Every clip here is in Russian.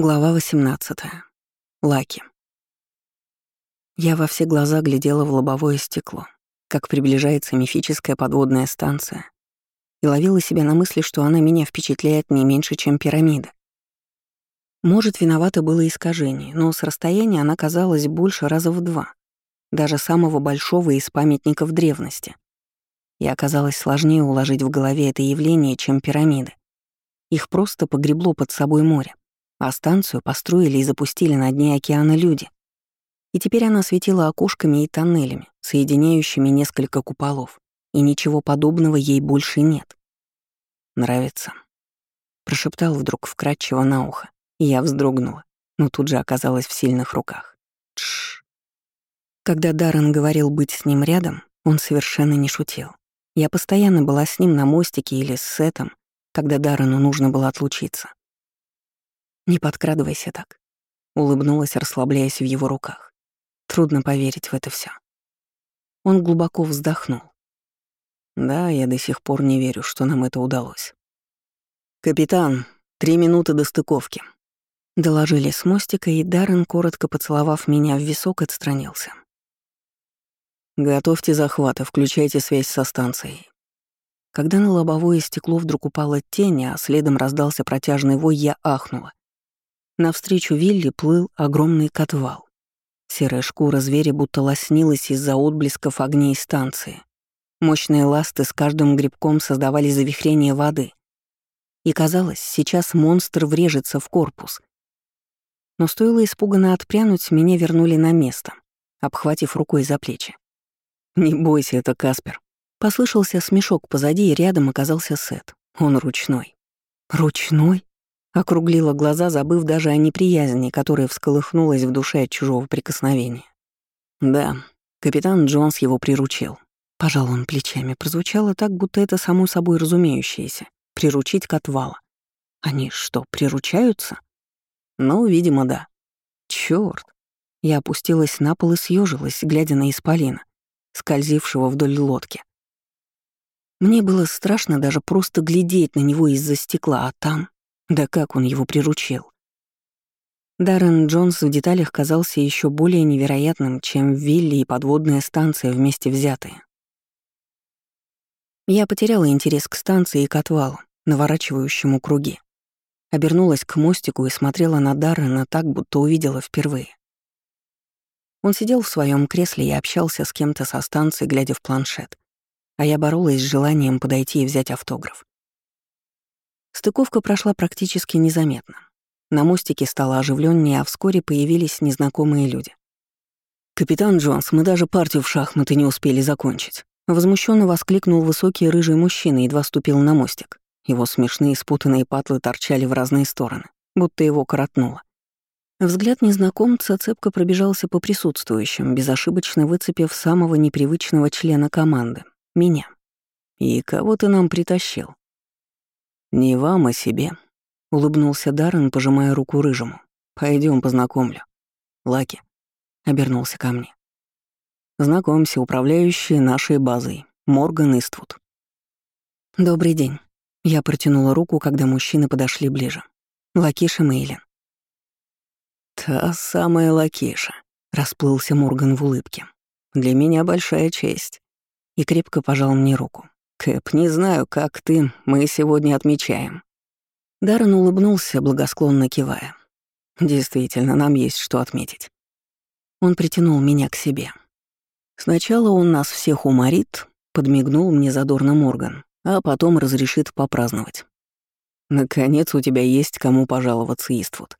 Глава 18. Лаки. Я во все глаза глядела в лобовое стекло, как приближается мифическая подводная станция, и ловила себя на мысли, что она меня впечатляет не меньше, чем пирамида. Может, виновато было искажение, но с расстояния она казалась больше раза в два, даже самого большого из памятников древности. И оказалось сложнее уложить в голове это явление, чем пирамиды. Их просто погребло под собой море а станцию построили и запустили на дне океана люди. И теперь она светила окошками и тоннелями, соединяющими несколько куполов, и ничего подобного ей больше нет. «Нравится», — прошептал вдруг вкрадчиво на ухо, и я вздрогнула, но тут же оказалась в сильных руках. Тш. Когда Даррен говорил быть с ним рядом, он совершенно не шутил. Я постоянно была с ним на мостике или с Сетом, когда Даррену нужно было отлучиться. «Не подкрадывайся так», — улыбнулась, расслабляясь в его руках. Трудно поверить в это все. Он глубоко вздохнул. Да, я до сих пор не верю, что нам это удалось. «Капитан, три минуты до стыковки», — доложили с мостика, и Даррен, коротко поцеловав меня в висок, отстранился. «Готовьте захваты, включайте связь со станцией». Когда на лобовое стекло вдруг упала тень, а следом раздался протяжный вой, я ахнула. Навстречу Вилли плыл огромный котвал. Серая шкура зверя будто лоснилась из-за отблесков огней станции. Мощные ласты с каждым грибком создавали завихрение воды. И казалось, сейчас монстр врежется в корпус. Но стоило испуганно отпрянуть, меня вернули на место, обхватив рукой за плечи. «Не бойся, это Каспер». Послышался смешок позади, и рядом оказался Сет. Он ручной. «Ручной?» Округлила глаза, забыв даже о неприязни, которая всколыхнулась в душе от чужого прикосновения. Да, капитан Джонс его приручил. Пожал он плечами, прозвучало так, будто это само собой разумеющееся. Приручить к отвала. Они что, приручаются? Ну, видимо, да. Чёрт. Я опустилась на пол и съежилась, глядя на исполина, скользившего вдоль лодки. Мне было страшно даже просто глядеть на него из-за стекла, а там да как он его приручил? Даррен Джонс в деталях казался еще более невероятным, чем Вилли и подводная станция вместе взятые. Я потеряла интерес к станции и к отвалу, наворачивающему круги. Обернулась к мостику и смотрела на Даррена так, будто увидела впервые. Он сидел в своем кресле и общался с кем-то со станции, глядя в планшет, а я боролась с желанием подойти и взять автограф. Стыковка прошла практически незаметно. На мостике стало оживленнее, а вскоре появились незнакомые люди. «Капитан Джонс, мы даже партию в шахматы не успели закончить», Возмущенно воскликнул высокий рыжий мужчина, едва ступил на мостик. Его смешные спутанные патлы торчали в разные стороны, будто его коротнуло. Взгляд незнакомца цепко пробежался по присутствующим, безошибочно выцепив самого непривычного члена команды — меня. «И кого ты нам притащил?» «Не вам, а себе», — улыбнулся Даррен, пожимая руку рыжему. Пойдем познакомлю». «Лаки», — обернулся ко мне. «Знакомься, управляющий нашей базой, Морган Иствуд». «Добрый день». Я протянула руку, когда мужчины подошли ближе. Лакиша Мейлин. «Та самая Лакиша», — расплылся Морган в улыбке. «Для меня большая честь». И крепко пожал мне руку. «Кэп, не знаю, как ты, мы сегодня отмечаем». Даррен улыбнулся, благосклонно кивая. «Действительно, нам есть что отметить». Он притянул меня к себе. Сначала он нас всех уморит, подмигнул мне задорно Морган, а потом разрешит попраздновать. Наконец у тебя есть кому пожаловаться, Иствуд.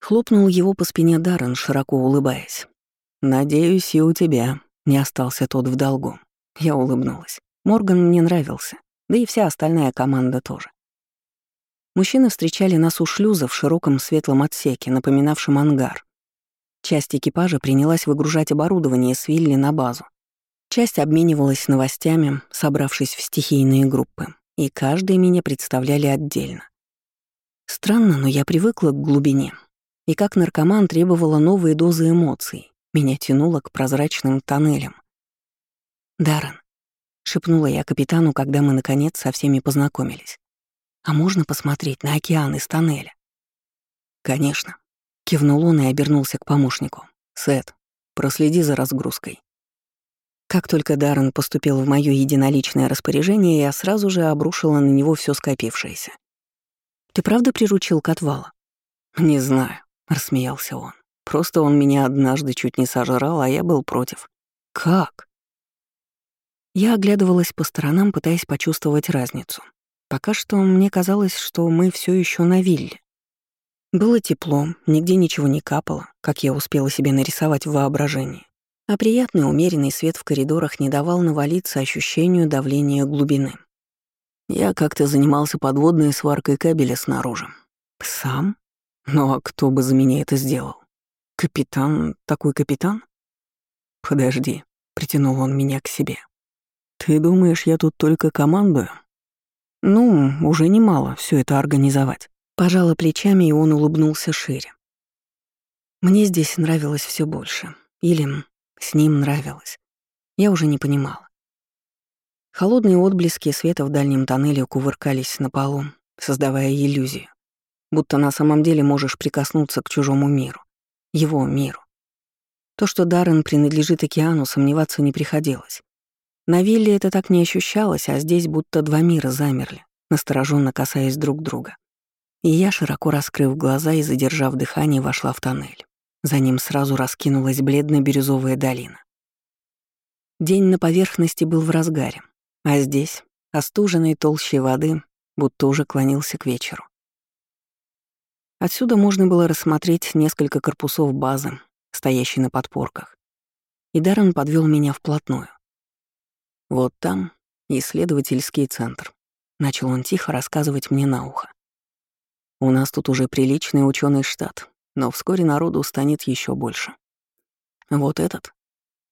Хлопнул его по спине Даррен, широко улыбаясь. «Надеюсь, и у тебя не остался тот в долгу». Я улыбнулась. Морган мне нравился, да и вся остальная команда тоже. Мужчины встречали нас у шлюза в широком светлом отсеке, напоминавшем ангар. Часть экипажа принялась выгружать оборудование с Вилли на базу. Часть обменивалась новостями, собравшись в стихийные группы, и каждый меня представляли отдельно. Странно, но я привыкла к глубине, и как наркоман требовала новые дозы эмоций, меня тянуло к прозрачным тоннелям. Даррен, шепнула я капитану, когда мы, наконец, со всеми познакомились. «А можно посмотреть на океан из тоннеля?» конечно. Кивнул он и обернулся к помощнику. Сет, проследи за разгрузкой. Как только Даррен поступил в моё единоличное распоряжение, я сразу же обрушила на него все скопившееся. «Ты правда приручил к отвала?» «Не знаю», — рассмеялся он. «Просто он меня однажды чуть не сожрал, а я был против». «Как?» Я оглядывалась по сторонам, пытаясь почувствовать разницу. Пока что мне казалось, что мы все еще на вилле. Было тепло, нигде ничего не капало, как я успела себе нарисовать в воображении. А приятный умеренный свет в коридорах не давал навалиться ощущению давления глубины. Я как-то занимался подводной сваркой кабеля снаружи. Сам? Ну а кто бы за меня это сделал? Капитан? Такой капитан? Подожди, притянул он меня к себе. Ты думаешь, я тут только командую? Ну, уже немало все это организовать. Пожала плечами, и он улыбнулся шире. Мне здесь нравилось все больше. Или с ним нравилось. Я уже не понимала. Холодные отблески света в дальнем тоннеле кувыркались на полу, создавая иллюзию, будто на самом деле можешь прикоснуться к чужому миру, его миру. То, что Даррен принадлежит океану, сомневаться не приходилось. На вилле это так не ощущалось, а здесь будто два мира замерли, настороженно касаясь друг друга. И я, широко раскрыв глаза и задержав дыхание, вошла в тоннель. За ним сразу раскинулась бледно-бирюзовая долина. День на поверхности был в разгаре, а здесь, остуженной толщей воды, будто уже клонился к вечеру. Отсюда можно было рассмотреть несколько корпусов базы, стоящей на подпорках. И Даррен подвел меня вплотную. Вот там исследовательский центр. Начал он тихо рассказывать мне на ухо. У нас тут уже приличный ученый штат, но вскоре народу станет еще больше. Вот этот.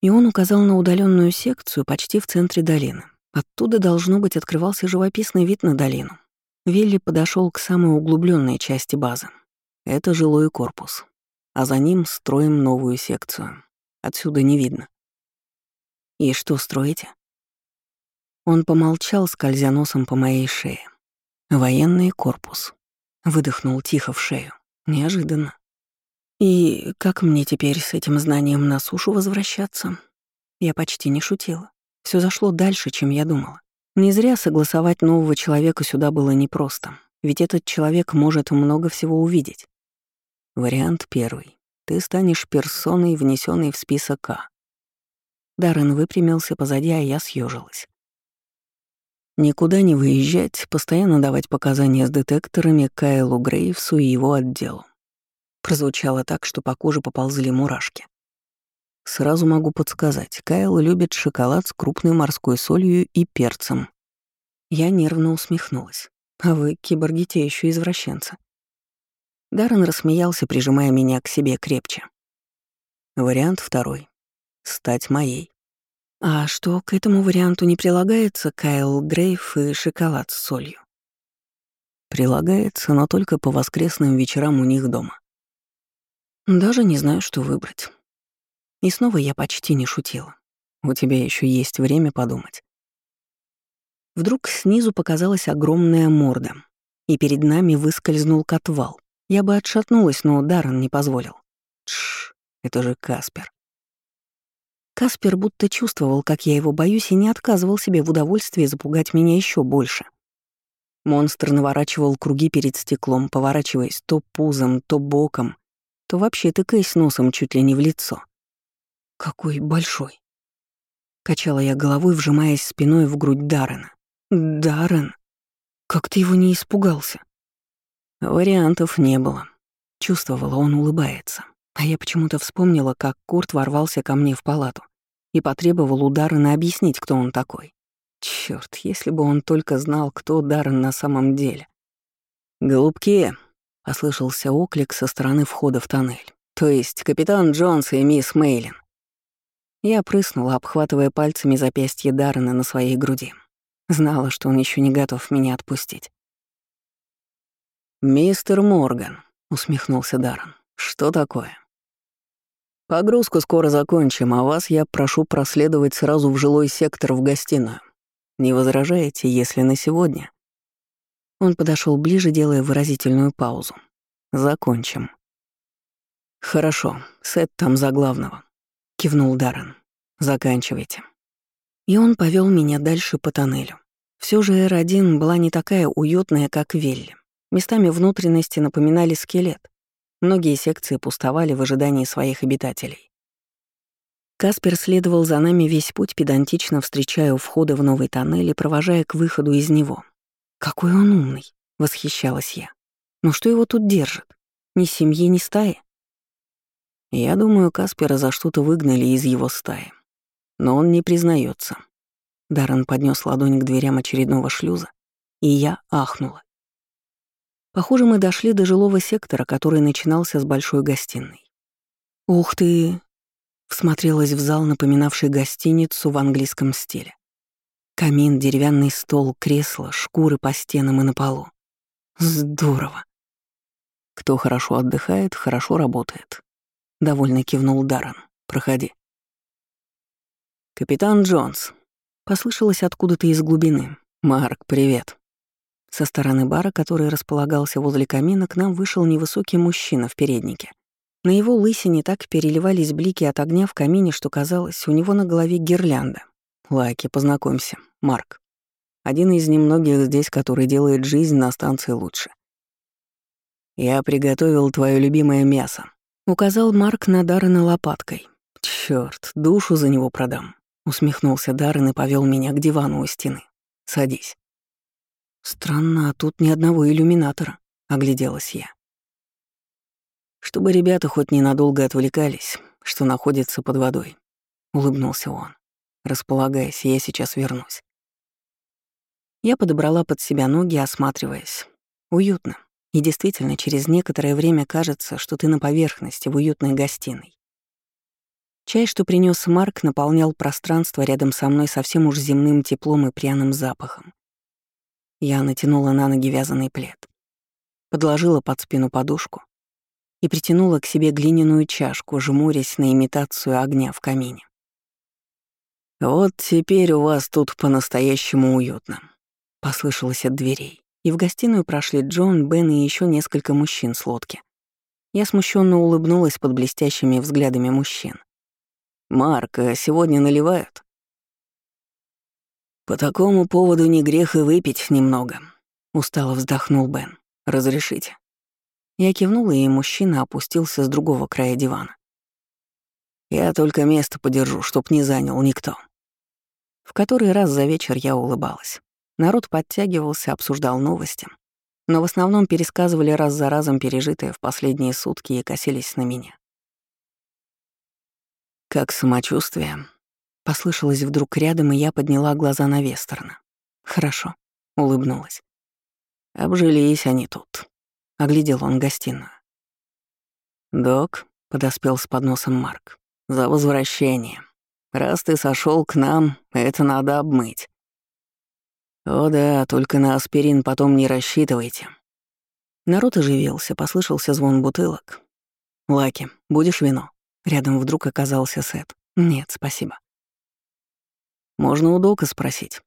И он указал на удаленную секцию почти в центре долины. Оттуда, должно быть, открывался живописный вид на долину. Вилли подошел к самой углубленной части базы. Это жилой корпус. А за ним строим новую секцию. Отсюда не видно. И что строите? Он помолчал, скользя носом по моей шее. Военный корпус. Выдохнул тихо в шею. Неожиданно. И как мне теперь с этим знанием на сушу возвращаться? Я почти не шутила. Все зашло дальше, чем я думала. Не зря согласовать нового человека сюда было непросто, ведь этот человек может много всего увидеть. Вариант первый. Ты станешь персоной, внесенной в список А. Даррен выпрямился позади, а я съежилась. Никуда не выезжать, постоянно давать показания с детекторами Кайлу Грейвсу и его отделу. Прозвучало так, что по коже поползли мурашки. Сразу могу подсказать, Кайл любит шоколад с крупной морской солью и перцем. Я нервно усмехнулась. А вы, киборги, те еще извращенцы. Даррен рассмеялся, прижимая меня к себе крепче. Вариант второй. Стать моей. А что, к этому варианту не прилагается Кайл Грейв и шоколад с солью? Прилагается, но только по воскресным вечерам у них дома. Даже не знаю, что выбрать. И снова я почти не шутила. У тебя еще есть время подумать. Вдруг снизу показалась огромная морда, и перед нами выскользнул котвал. Я бы отшатнулась, но Даррен не позволил. Тш, это же Каспер. Каспер будто чувствовал, как я его боюсь, и не отказывал себе в удовольствии запугать меня еще больше. Монстр наворачивал круги перед стеклом, поворачиваясь то пузом, то боком, то вообще тыкаясь носом чуть ли не в лицо. «Какой большой!» Качала я головой, вжимаясь спиной в грудь Даррена. «Даррен! Как ты его не испугался?» Вариантов не было. Чувствовала, он улыбается. А я почему-то вспомнила, как Курт ворвался ко мне в палату и потребовал у Даррена объяснить, кто он такой. Черт, если бы он только знал, кто Даррен на самом деле. «Голубки!» Послышался оклик со стороны входа в тоннель. То есть капитан Джонс и мисс Мейлин. Я прыснула, обхватывая пальцами запястье Даррена на своей груди. Знала, что он еще не готов меня отпустить. «Мистер Морган», — усмехнулся Даррен, — «что такое?» «Погрузку скоро закончим, а вас я прошу проследовать сразу в жилой сектор в гостиную. Не возражаете, если на сегодня?» Он подошел ближе, делая выразительную паузу. Закончим. Хорошо, Сет там за главного. Кивнул Даррен. Заканчивайте. И он повел меня дальше по тоннелю. Все же Р-1 была не такая уютная, как Велли. Местами внутренности напоминали скелет. Многие секции пустовали в ожидании своих обитателей. Каспер следовал за нами весь путь, педантично встречая у входа в новый тоннель и провожая к выходу из него. «Какой он умный!» — восхищалась я. «Но что его тут держит? Ни семьи, ни стаи?» Я думаю, Каспера за что-то выгнали из его стаи. Но он не признается. Даррен поднес ладонь к дверям очередного шлюза, и я ахнула. Похоже, мы дошли до жилого сектора, который начинался с большой гостиной. «Ух ты!» — всмотрелась в зал, напоминавший гостиницу в английском стиле. Камин, деревянный стол, кресло, шкуры по стенам и на полу. Здорово. Кто хорошо отдыхает, хорошо работает. Довольно кивнул Даррен. Проходи. Капитан Джонс. Послышалось откуда-то из глубины. Марк, привет. Со стороны бара, который располагался возле камина, к нам вышел невысокий мужчина в переднике. На его лысине так переливались блики от огня в камине, что казалось, у него на голове гирлянда. Лайки, познакомься. Марк. Один из немногих здесь, который делает жизнь на станции лучше. «Я приготовил твое любимое мясо», — указал Марк на Даррена лопаткой. Черт, душу за него продам», — усмехнулся Даррен и повел меня к дивану у стены. «Садись». «Странно, а тут ни одного иллюминатора», — огляделась я. «Чтобы ребята хоть ненадолго отвлекались, что находится под водой», — улыбнулся он. «Располагайся, я сейчас вернусь». Я подобрала под себя ноги, осматриваясь. Уютно. И действительно, через некоторое время кажется, что ты на поверхности, в уютной гостиной. Чай, что принес Марк, наполнял пространство рядом со мной совсем уж земным теплом и пряным запахом. Я натянула на ноги вязаный плед, подложила под спину подушку и притянула к себе глиняную чашку, жмурясь на имитацию огня в камине. «Вот теперь у вас тут по-настоящему уютно», — послышалось от дверей, и в гостиную прошли Джон, Бен и еще несколько мужчин с лодки. Я смущенно улыбнулась под блестящими взглядами мужчин. «Марк, а сегодня наливают?» «По такому поводу не грех и выпить немного», — устало вздохнул Бен. «Разрешите?» Я кивнула, и мужчина опустился с другого края дивана. «Я только место подержу, чтоб не занял никто». В который раз за вечер я улыбалась. Народ подтягивался, обсуждал новости, но в основном пересказывали раз за разом пережитое в последние сутки и косились на меня. «Как самочувствие?» Послышалось вдруг рядом, и я подняла глаза на Вестерна. «Хорошо», — улыбнулась. «Обжились они тут», — оглядел он гостиную. «Док», — подоспел с подносом Марк, — «за возвращение. Раз ты сошел к нам, это надо обмыть. «О да, только на аспирин потом не рассчитывайте». Народ оживился, послышался звон бутылок. «Лаки, будешь вино?» Рядом вдруг оказался Сет. «Нет, спасибо». «Можно у Дока спросить?»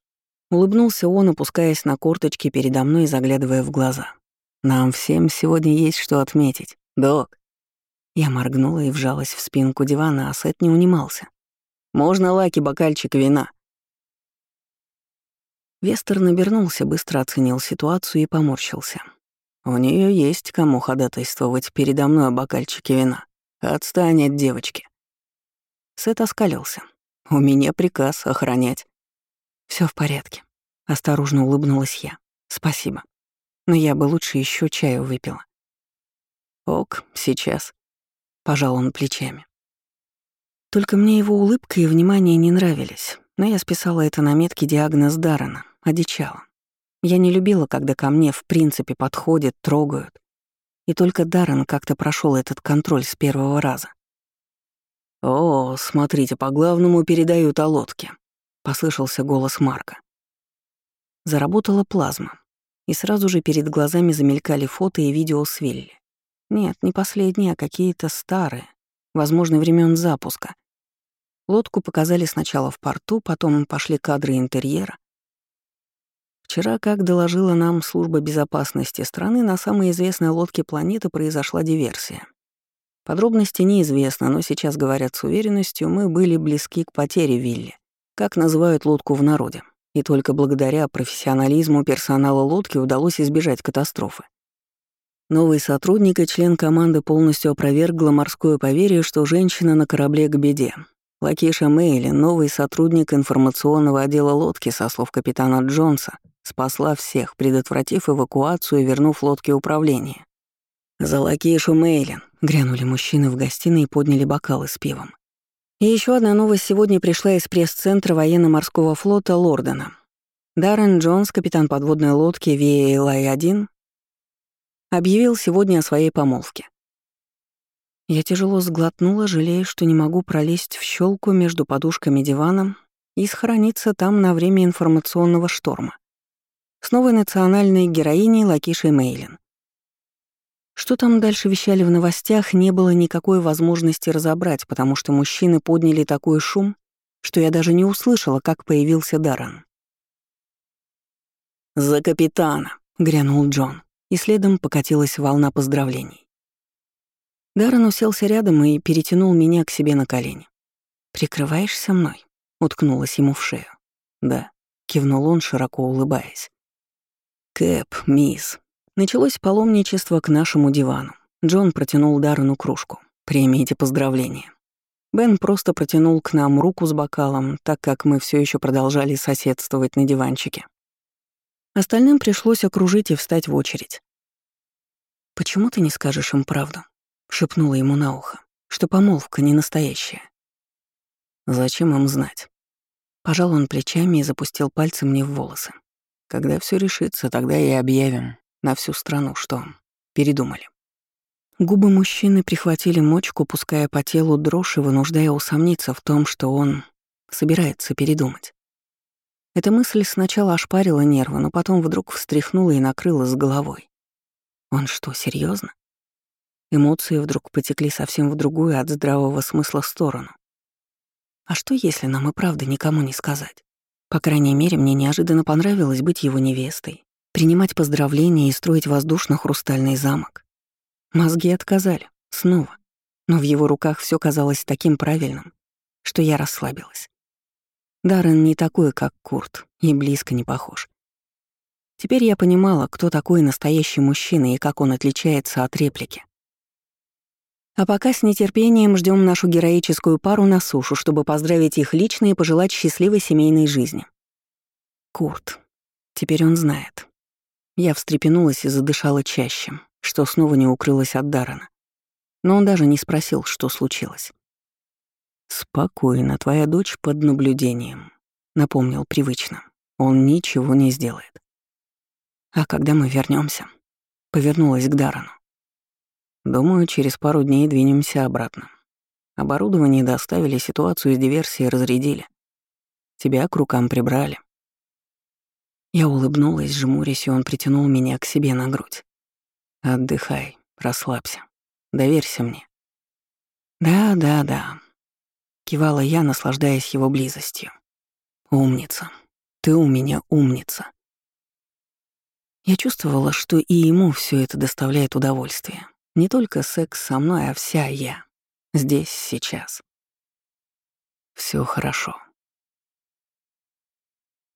Улыбнулся он, опускаясь на корточки передо мной и заглядывая в глаза. «Нам всем сегодня есть что отметить. Док». Я моргнула и вжалась в спинку дивана, а Сет не унимался. «Можно Лаки бокальчик вина?» Вестер набернулся, быстро оценил ситуацию и поморщился. «У нее есть кому ходатайствовать передо мной о бокальчике вина. Отстань от девочки». Сет оскалился. «У меня приказ охранять». Все в порядке», — осторожно улыбнулась я. «Спасибо. Но я бы лучше еще чаю выпила». «Ок, сейчас», — пожал он плечами. Только мне его улыбка и внимание не нравились, но я списала это на меткий диагноз Даррена одичала. Я не любила, когда ко мне в принципе подходят, трогают. И только Даррен как-то прошел этот контроль с первого раза. «О, смотрите, по главному передают о лодке», — послышался голос Марка. Заработала плазма, и сразу же перед глазами замелькали фото и видео с Вилли. Нет, не последние, а какие-то старые, возможно, времен запуска. Лодку показали сначала в порту, потом пошли кадры интерьера, Вчера, как доложила нам служба безопасности страны, на самой известной лодке планеты произошла диверсия. Подробности неизвестны, но сейчас говорят с уверенностью, мы были близки к потере Вилли, как называют лодку в народе. И только благодаря профессионализму персонала лодки удалось избежать катастрофы. Новый сотрудник и член команды полностью опровергла морское поверье, что женщина на корабле к беде. Лакиша Мейли, новый сотрудник информационного отдела лодки, со слов капитана Джонса, спасла всех, предотвратив эвакуацию и вернув лодке управление. «За Лакишу Мейлин!» — грянули мужчины в гостиной и подняли бокалы с пивом. И еще одна новость сегодня пришла из пресс-центра военно-морского флота Лордена. Даррен Джонс, капитан подводной лодки VALI-1, объявил сегодня о своей помолвке. Я тяжело сглотнула, жалея, что не могу пролезть в щелку между подушками дивана и сохраниться там на время информационного шторма. С новой национальной героиней Лакишей Мейлин. Что там дальше вещали в новостях, не было никакой возможности разобрать, потому что мужчины подняли такой шум, что я даже не услышала, как появился Даррен. «За капитана!» — грянул Джон, и следом покатилась волна поздравлений. Даррен уселся рядом и перетянул меня к себе на колени. «Прикрываешься мной?» — уткнулась ему в шею. «Да», — кивнул он, широко улыбаясь. «Кэп, мисс, Началось паломничество к нашему дивану. Джон протянул Даррену кружку. «Примите поздравления». Бен просто протянул к нам руку с бокалом, так как мы все еще продолжали соседствовать на диванчике. Остальным пришлось окружить и встать в очередь. «Почему ты не скажешь им правду?» — шепнула ему на ухо, что помолвка не настоящая. «Зачем им знать?» Пожал он плечами и запустил пальцы мне в волосы. «Когда все решится, тогда и объявим, на всю страну, что передумали. Губы мужчины прихватили мочку, пуская по телу дрожь и вынуждая усомниться в том, что он собирается передумать. Эта мысль сначала ошпарила нервы, но потом вдруг встряхнула и накрыла с головой. Он что, серьезно? Эмоции вдруг потекли совсем в другую от здравого смысла сторону. А что, если нам и правда никому не сказать? По крайней мере, мне неожиданно понравилось быть его невестой, принимать поздравления и строить воздушно-хрустальный замок. Мозги отказали, снова. Но в его руках все казалось таким правильным, что я расслабилась. Даррен не такой, как Курт, и близко не похож. Теперь я понимала, кто такой настоящий мужчина и как он отличается от реплики. А пока с нетерпением ждем нашу героическую пару на сушу, чтобы поздравить их лично и пожелать счастливой семейной жизни. Курт. Теперь он знает. Я встрепенулась и задышала чаще, что снова не укрылась от Дарана. Но он даже не спросил, что случилось. «Спокойно, твоя дочь под наблюдением», — напомнил привычно. «Он ничего не сделает». «А когда мы вернемся? повернулась к Дарану. «Думаю, через пару дней двинемся обратно. Оборудование доставили, ситуацию с диверсией разрядили. Тебя к рукам прибрали. Я улыбнулась, жмурясь, и он притянул меня к себе на грудь. «Отдыхай, расслабься, доверься мне». «Да, да, да», — кивала я, наслаждаясь его близостью. «Умница, ты у меня умница». Я чувствовала, что и ему все это доставляет удовольствие. Не только секс со мной, а вся я. Здесь, сейчас. Все хорошо.